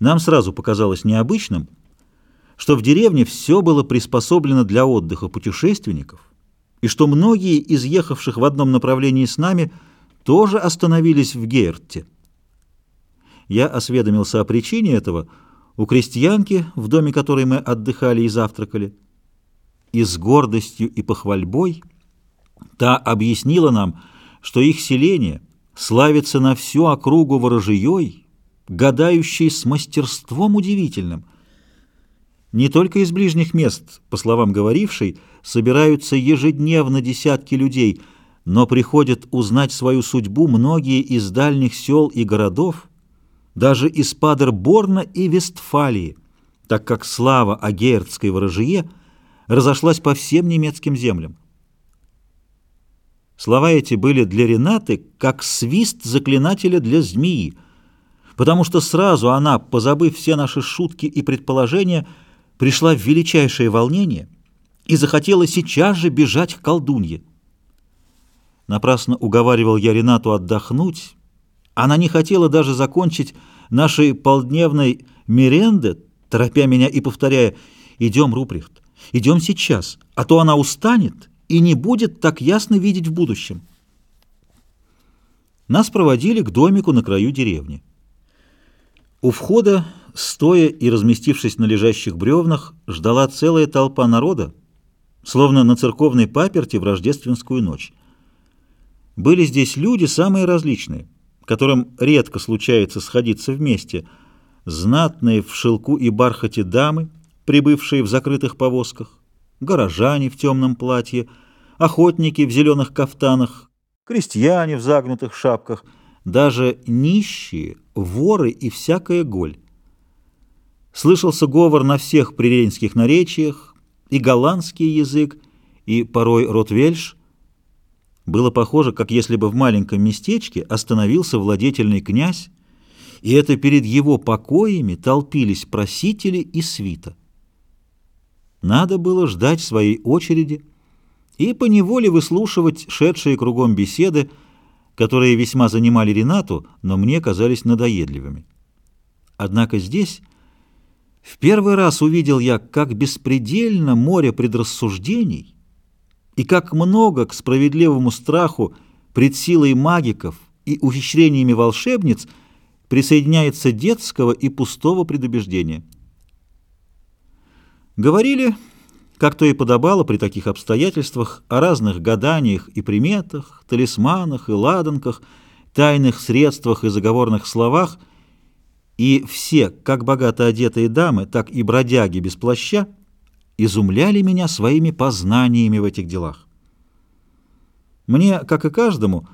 Нам сразу показалось необычным, что в деревне все было приспособлено для отдыха путешественников, и что многие из ехавших в одном направлении с нами тоже остановились в Гейрте. Я осведомился о причине этого у крестьянки, в доме которой мы отдыхали и завтракали, и с гордостью и похвальбой та объяснила нам, что их селение славится на всю округу ворожьей, гадающей с мастерством удивительным. Не только из ближних мест, по словам говорившей, собираются ежедневно десятки людей, но приходят узнать свою судьбу многие из дальних сел и городов, даже из Падерборна и Вестфалии, так как слава о герцкой ворожье разошлась по всем немецким землям. Слова эти были для Ренаты как свист заклинателя для змеи, потому что сразу она, позабыв все наши шутки и предположения, пришла в величайшее волнение и захотела сейчас же бежать к колдунье. Напрасно уговаривал я Ренату отдохнуть. Она не хотела даже закончить нашей полдневной меренды, торопя меня и повторяя «Идем, Руприхт, идем сейчас, а то она устанет» и не будет так ясно видеть в будущем. Нас проводили к домику на краю деревни. У входа, стоя и разместившись на лежащих бревнах, ждала целая толпа народа, словно на церковной паперти в рождественскую ночь. Были здесь люди самые различные, которым редко случается сходиться вместе, знатные в шелку и бархате дамы, прибывшие в закрытых повозках, горожане в темном платье, охотники в зеленых кафтанах, крестьяне в загнутых шапках, даже нищие, воры и всякая голь. Слышался говор на всех приренских наречиях, и голландский язык, и порой ротвельш. Было похоже, как если бы в маленьком местечке остановился владетельный князь, и это перед его покоями толпились просители и свита. Надо было ждать своей очереди и поневоле выслушивать шедшие кругом беседы, которые весьма занимали Ренату, но мне казались надоедливыми. Однако здесь в первый раз увидел я, как беспредельно море предрассуждений и как много к справедливому страху пред силой магиков и ухищрениями волшебниц присоединяется детского и пустого предубеждения. Говорили, как то и подобало при таких обстоятельствах, о разных гаданиях и приметах, талисманах и ладанках, тайных средствах и заговорных словах, и все, как богато одетые дамы, так и бродяги без плаща, изумляли меня своими познаниями в этих делах. Мне, как и каждому,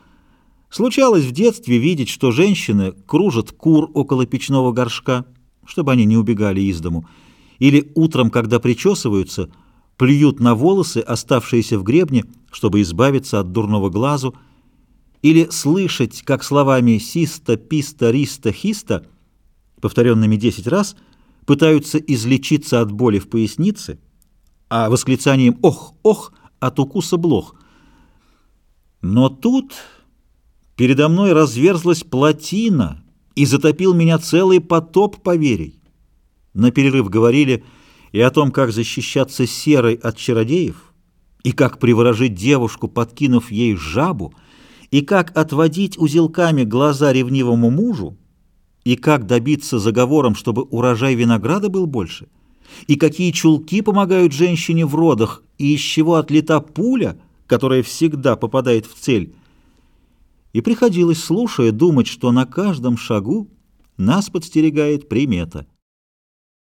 случалось в детстве видеть, что женщины кружат кур около печного горшка, чтобы они не убегали из дому, или утром, когда причесываются, плюют на волосы, оставшиеся в гребне, чтобы избавиться от дурного глазу, или слышать, как словами «систа», «писта», «риста», «хиста», повторенными десять раз, пытаются излечиться от боли в пояснице, а восклицанием «ох, ох» от укуса блох. Но тут передо мной разверзлась плотина и затопил меня целый потоп поверий. На перерыв говорили и о том, как защищаться серой от чародеев, и как приворожить девушку, подкинув ей жабу, и как отводить узелками глаза ревнивому мужу, и как добиться заговором, чтобы урожай винограда был больше, и какие чулки помогают женщине в родах, и из чего отлета пуля, которая всегда попадает в цель. И приходилось, слушая, думать, что на каждом шагу нас подстерегает примета —